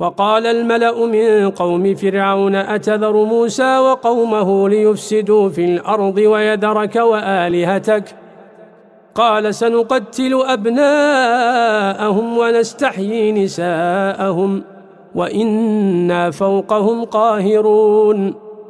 وقال الملأ من قوم فرعون أتذر موسى وقومه ليفسدوا في الأرض ويدرك وآلهتك؟ قال سنقتل أبناءهم ونستحيي نساءهم وإنا فوقهم قاهرون.